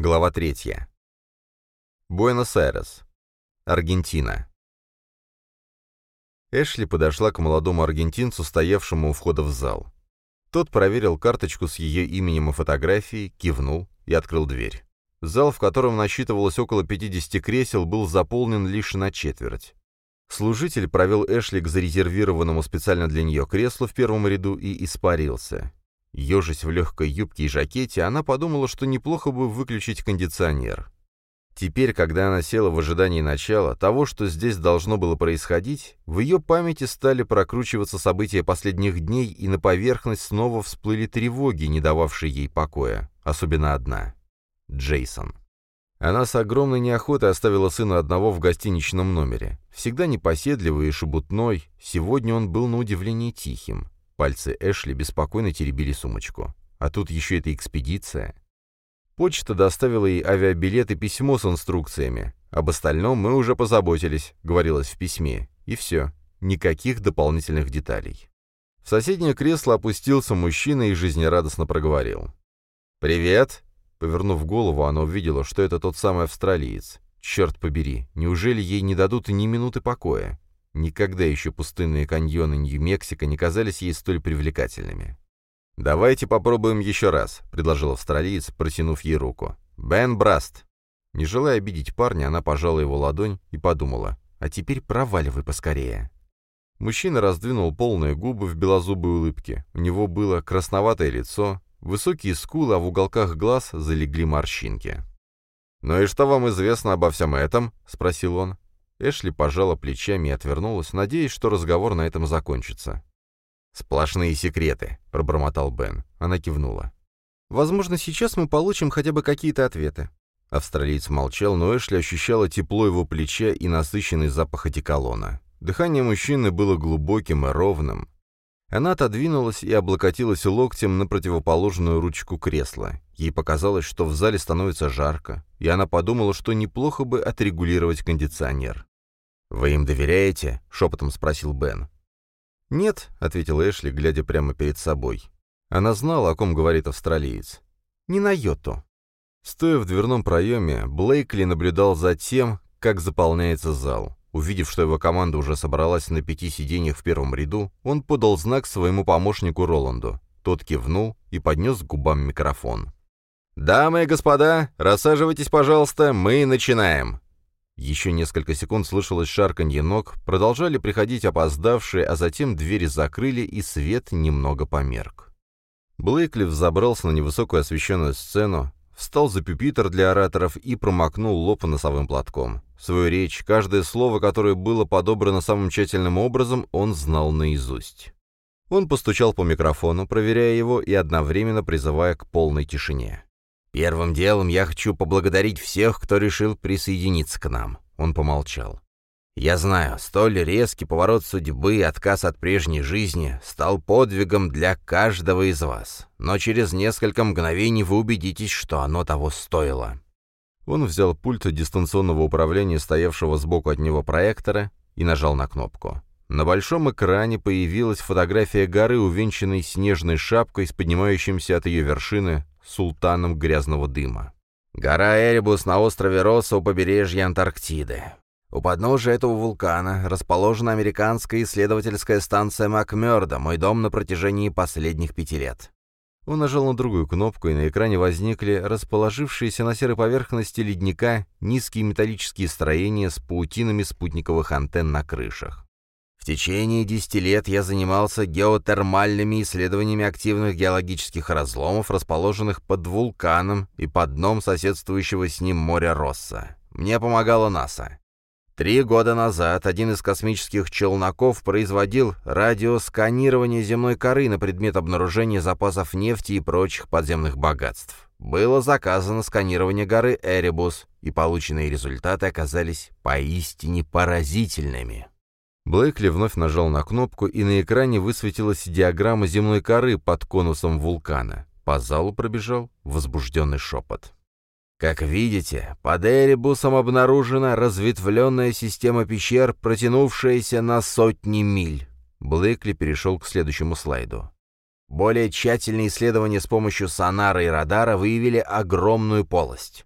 Глава 3. Буэнос-Айрес. Аргентина. Эшли подошла к молодому аргентинцу, стоявшему у входа в зал. Тот проверил карточку с ее именем и фотографией, кивнул и открыл дверь. Зал, в котором насчитывалось около 50 кресел, был заполнен лишь на четверть. Служитель провел Эшли к зарезервированному специально для нее креслу в первом ряду и испарился. Ежась в легкой юбке и жакете, она подумала, что неплохо бы выключить кондиционер. Теперь, когда она села в ожидании начала, того, что здесь должно было происходить, в ее памяти стали прокручиваться события последних дней, и на поверхность снова всплыли тревоги, не дававшие ей покоя, особенно одна — Джейсон. Она с огромной неохотой оставила сына одного в гостиничном номере. Всегда непоседливый и шебутной, сегодня он был на удивление тихим. Пальцы Эшли беспокойно теребили сумочку. А тут еще эта экспедиция. Почта доставила ей авиабилет и письмо с инструкциями. Об остальном мы уже позаботились, говорилось в письме. И все. Никаких дополнительных деталей. В соседнее кресло опустился мужчина и жизнерадостно проговорил. «Привет!» Повернув голову, она увидела, что это тот самый австралиец. Черт побери, неужели ей не дадут ни минуты покоя? Никогда еще пустынные каньоны Нью-Мексико не казались ей столь привлекательными. «Давайте попробуем еще раз», — предложил австралиец, протянув ей руку. «Бен Браст». Не желая обидеть парня, она пожала его ладонь и подумала, «А теперь проваливай поскорее». Мужчина раздвинул полные губы в белозубой улыбке. У него было красноватое лицо, высокие скулы, а в уголках глаз залегли морщинки. «Ну и что вам известно обо всем этом?» — спросил он. Эшли пожала плечами и отвернулась, надеясь, что разговор на этом закончится. «Сплошные секреты», — пробормотал Бен. Она кивнула. «Возможно, сейчас мы получим хотя бы какие-то ответы». Австралиец молчал, но Эшли ощущала тепло его плеча и насыщенный запах одеколона. Дыхание мужчины было глубоким и ровным. Она отодвинулась и облокотилась локтем на противоположную ручку кресла. Ей показалось, что в зале становится жарко, и она подумала, что неплохо бы отрегулировать кондиционер. «Вы им доверяете?» — шепотом спросил Бен. «Нет», — ответил Эшли, глядя прямо перед собой. Она знала, о ком говорит австралиец. «Не на йоту». Стоя в дверном проеме, Блейкли наблюдал за тем, как заполняется зал. Увидев, что его команда уже собралась на пяти сиденьях в первом ряду, он подал знак своему помощнику Роланду. Тот кивнул и поднес к губам микрофон. «Дамы и господа, рассаживайтесь, пожалуйста, мы начинаем!» Еще несколько секунд слышалось шарканье ног, продолжали приходить опоздавшие, а затем двери закрыли, и свет немного померк. Блейкли взобрался на невысокую освещенную сцену, встал за пюпитр для ораторов и промокнул лоб носовым платком. Свою речь, каждое слово, которое было подобрано самым тщательным образом, он знал наизусть. Он постучал по микрофону, проверяя его и одновременно призывая к полной тишине. «Первым делом я хочу поблагодарить всех, кто решил присоединиться к нам», — он помолчал. «Я знаю, столь резкий поворот судьбы и отказ от прежней жизни стал подвигом для каждого из вас, но через несколько мгновений вы убедитесь, что оно того стоило». Он взял пульт дистанционного управления, стоявшего сбоку от него проектора, и нажал на кнопку. На большом экране появилась фотография горы, увенчанной снежной шапкой с поднимающимся от ее вершины султаном грязного дыма. Гора Эребус на острове Росса у побережья Антарктиды. У подножия этого вулкана расположена американская исследовательская станция Макмёрда, мой дом на протяжении последних пяти лет. Он нажал на другую кнопку, и на экране возникли расположившиеся на серой поверхности ледника низкие металлические строения с паутинами спутниковых антенн на крышах течение десяти лет я занимался геотермальными исследованиями активных геологических разломов, расположенных под вулканом и под дном соседствующего с ним моря Росса. Мне помогала НАСА. Три года назад один из космических челноков производил радиосканирование земной коры на предмет обнаружения запасов нефти и прочих подземных богатств. Было заказано сканирование горы Эребус, и полученные результаты оказались поистине поразительными. Блэкли вновь нажал на кнопку, и на экране высветилась диаграмма земной коры под конусом вулкана. По залу пробежал возбужденный шепот. Как видите, под Эребусом обнаружена разветвленная система пещер, протянувшаяся на сотни миль. Блэкли перешел к следующему слайду. Более тщательные исследования с помощью сонара и радара выявили огромную полость.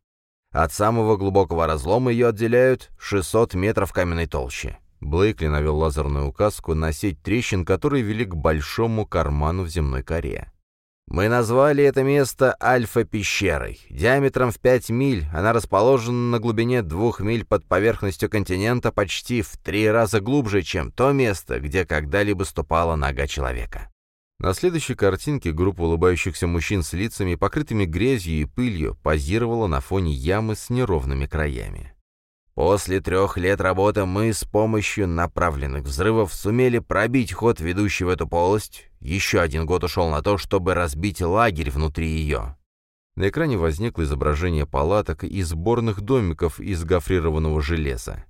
От самого глубокого разлома ее отделяют 600 метров каменной толщи. Блейкли навел лазерную указку на сеть трещин, которые вели к большому карману в земной коре. Мы назвали это место Альфа-пещерой. Диаметром в 5 миль она расположена на глубине 2 миль под поверхностью континента почти в три раза глубже, чем то место, где когда-либо ступала нога человека. На следующей картинке группа улыбающихся мужчин с лицами, покрытыми грязью и пылью, позировала на фоне ямы с неровными краями. После трех лет работы мы с помощью направленных взрывов сумели пробить ход, ведущий в эту полость. Еще один год ушел на то, чтобы разбить лагерь внутри ее. На экране возникло изображение палаток и сборных домиков из гофрированного железа.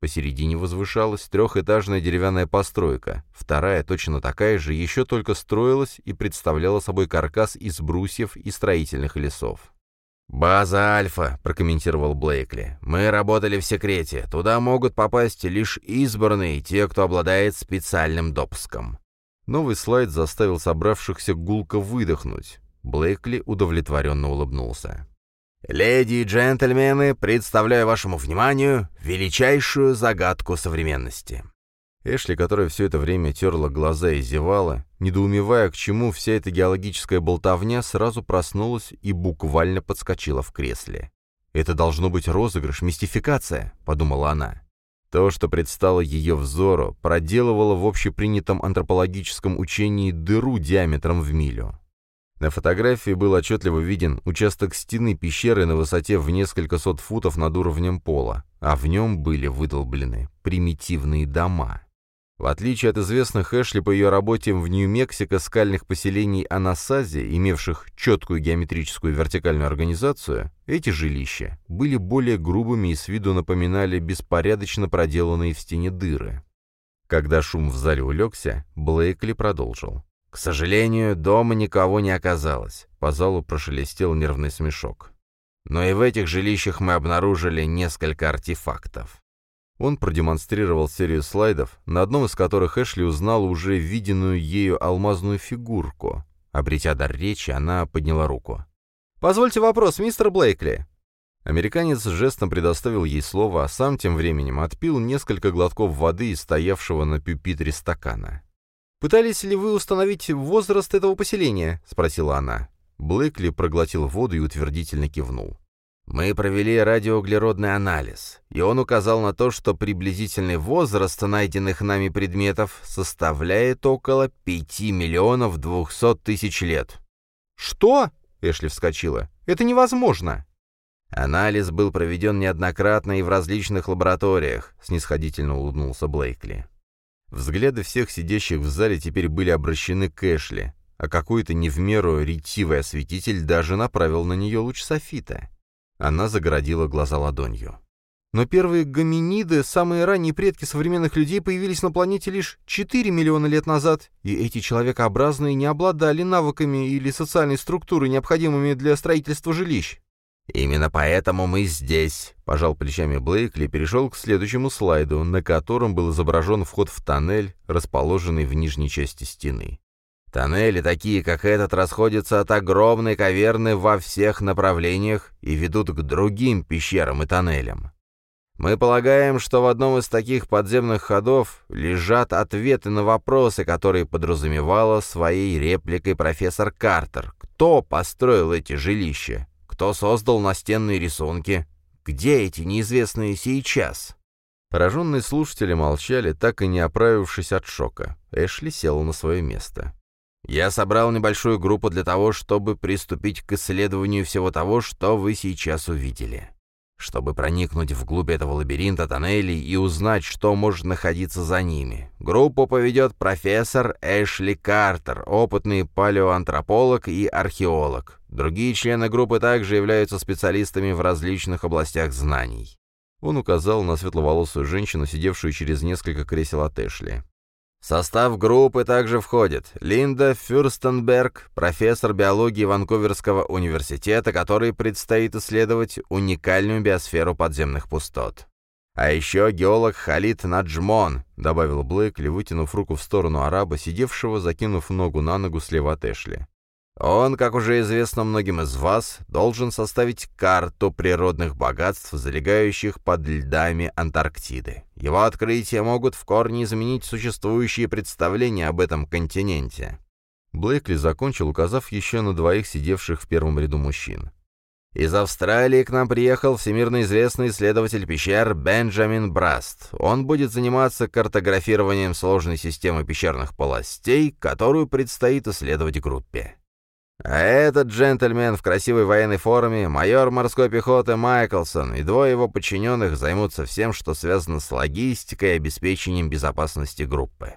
Посередине возвышалась трехэтажная деревянная постройка, вторая, точно такая же, еще только строилась и представляла собой каркас из брусьев и строительных лесов. «База Альфа», — прокомментировал Блейкли. «Мы работали в секрете. Туда могут попасть лишь избранные, те, кто обладает специальным допуском». Новый слайд заставил собравшихся гулко выдохнуть. Блейкли удовлетворенно улыбнулся. «Леди и джентльмены, представляю вашему вниманию величайшую загадку современности. Эшли, которая все это время терла глаза и зевала, недоумевая, к чему вся эта геологическая болтовня, сразу проснулась и буквально подскочила в кресле. «Это должно быть розыгрыш, мистификация», — подумала она. То, что предстало ее взору, проделывало в общепринятом антропологическом учении дыру диаметром в милю. На фотографии был отчетливо виден участок стены пещеры на высоте в несколько сот футов над уровнем пола, а в нем были выдолблены примитивные дома. В отличие от известных Эшли по ее работе в Нью-Мексико скальных поселений Анасази, имевших четкую геометрическую вертикальную организацию, эти жилища были более грубыми и с виду напоминали беспорядочно проделанные в стене дыры. Когда шум в зале улегся, Блейкли продолжил. «К сожалению, дома никого не оказалось», — по залу прошелестел нервный смешок. «Но и в этих жилищах мы обнаружили несколько артефактов». Он продемонстрировал серию слайдов, на одном из которых Эшли узнал уже виденную ею алмазную фигурку. Обретя дар речи, она подняла руку. «Позвольте вопрос, мистер Блейкли». Американец жестом предоставил ей слово, а сам тем временем отпил несколько глотков воды из стоявшего на пюпитре стакана. «Пытались ли вы установить возраст этого поселения?» — спросила она. Блейкли проглотил воду и утвердительно кивнул. Мы провели радиоуглеродный анализ, и он указал на то, что приблизительный возраст найденных нами предметов составляет около 5 миллионов 200 тысяч лет. «Что?» — Эшли вскочила. «Это невозможно!» «Анализ был проведен неоднократно и в различных лабораториях», — снисходительно улыбнулся Блейкли. Взгляды всех сидящих в зале теперь были обращены к Эшли, а какой-то не в меру ретивый осветитель даже направил на нее луч софита. Она загородила глаза ладонью. Но первые гоминиды, самые ранние предки современных людей, появились на планете лишь 4 миллиона лет назад, и эти человекообразные не обладали навыками или социальной структурой, необходимыми для строительства жилищ. «Именно поэтому мы здесь», — пожал плечами Блейкли и перешел к следующему слайду, на котором был изображен вход в тоннель, расположенный в нижней части стены. Тоннели, такие как этот, расходятся от огромной каверны во всех направлениях и ведут к другим пещерам и тоннелям. Мы полагаем, что в одном из таких подземных ходов лежат ответы на вопросы, которые подразумевала своей репликой профессор Картер. Кто построил эти жилища? Кто создал настенные рисунки? Где эти неизвестные сейчас? Пораженные слушатели молчали, так и не оправившись от шока. Эшли сел на свое место. Я собрал небольшую группу для того, чтобы приступить к исследованию всего того, что вы сейчас увидели. Чтобы проникнуть вглубь этого лабиринта тоннелей и узнать, что может находиться за ними. Группу поведет профессор Эшли Картер, опытный палеоантрополог и археолог. Другие члены группы также являются специалистами в различных областях знаний. Он указал на светловолосую женщину, сидевшую через несколько кресел от Эшли. Состав группы также входит Линда Фюрстенберг, профессор биологии Ванкуверского университета, который предстоит исследовать уникальную биосферу подземных пустот. А еще геолог Халид Наджмон, добавил Блэкли, вытянув руку в сторону араба, сидевшего, закинув ногу на ногу слева от Эшли. Он, как уже известно многим из вас, должен составить карту природных богатств, залегающих под льдами Антарктиды. Его открытия могут в корне изменить существующие представления об этом континенте». Блейкли закончил, указав еще на двоих сидевших в первом ряду мужчин. Из Австралии к нам приехал всемирно известный исследователь пещер Бенджамин Браст. Он будет заниматься картографированием сложной системы пещерных полостей, которую предстоит исследовать группе. А этот джентльмен в красивой военной форме, майор морской пехоты Майклсон и двое его подчиненных займутся всем, что связано с логистикой и обеспечением безопасности группы.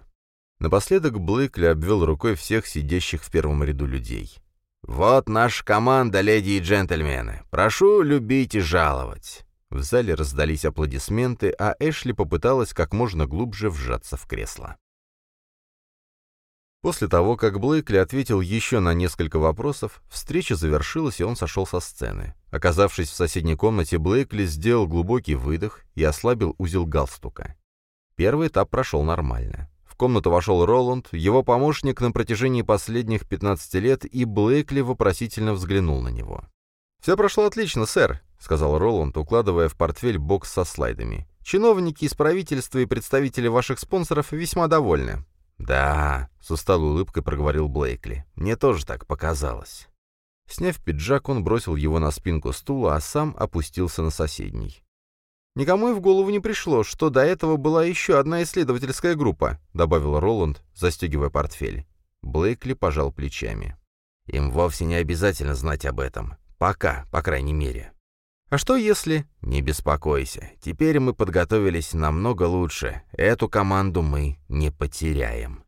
Напоследок Блейкли обвел рукой всех сидящих в первом ряду людей. «Вот наша команда, леди и джентльмены. Прошу любить и жаловать». В зале раздались аплодисменты, а Эшли попыталась как можно глубже вжаться в кресло. После того, как Блейкли ответил еще на несколько вопросов, встреча завершилась, и он сошел со сцены. Оказавшись в соседней комнате, Блейкли сделал глубокий выдох и ослабил узел галстука. Первый этап прошел нормально. В комнату вошел Роланд, его помощник на протяжении последних 15 лет, и Блейкли вопросительно взглянул на него. «Все прошло отлично, сэр», — сказал Роланд, укладывая в портфель бокс со слайдами. «Чиновники из правительства и представители ваших спонсоров весьма довольны». «Да», — с усталой улыбкой проговорил Блейкли, — «мне тоже так показалось». Сняв пиджак, он бросил его на спинку стула, а сам опустился на соседний. «Никому и в голову не пришло, что до этого была еще одна исследовательская группа», добавил Роланд, застегивая портфель. Блейкли пожал плечами. «Им вовсе не обязательно знать об этом. Пока, по крайней мере». «А что если...» «Не беспокойся. Теперь мы подготовились намного лучше. Эту команду мы не потеряем».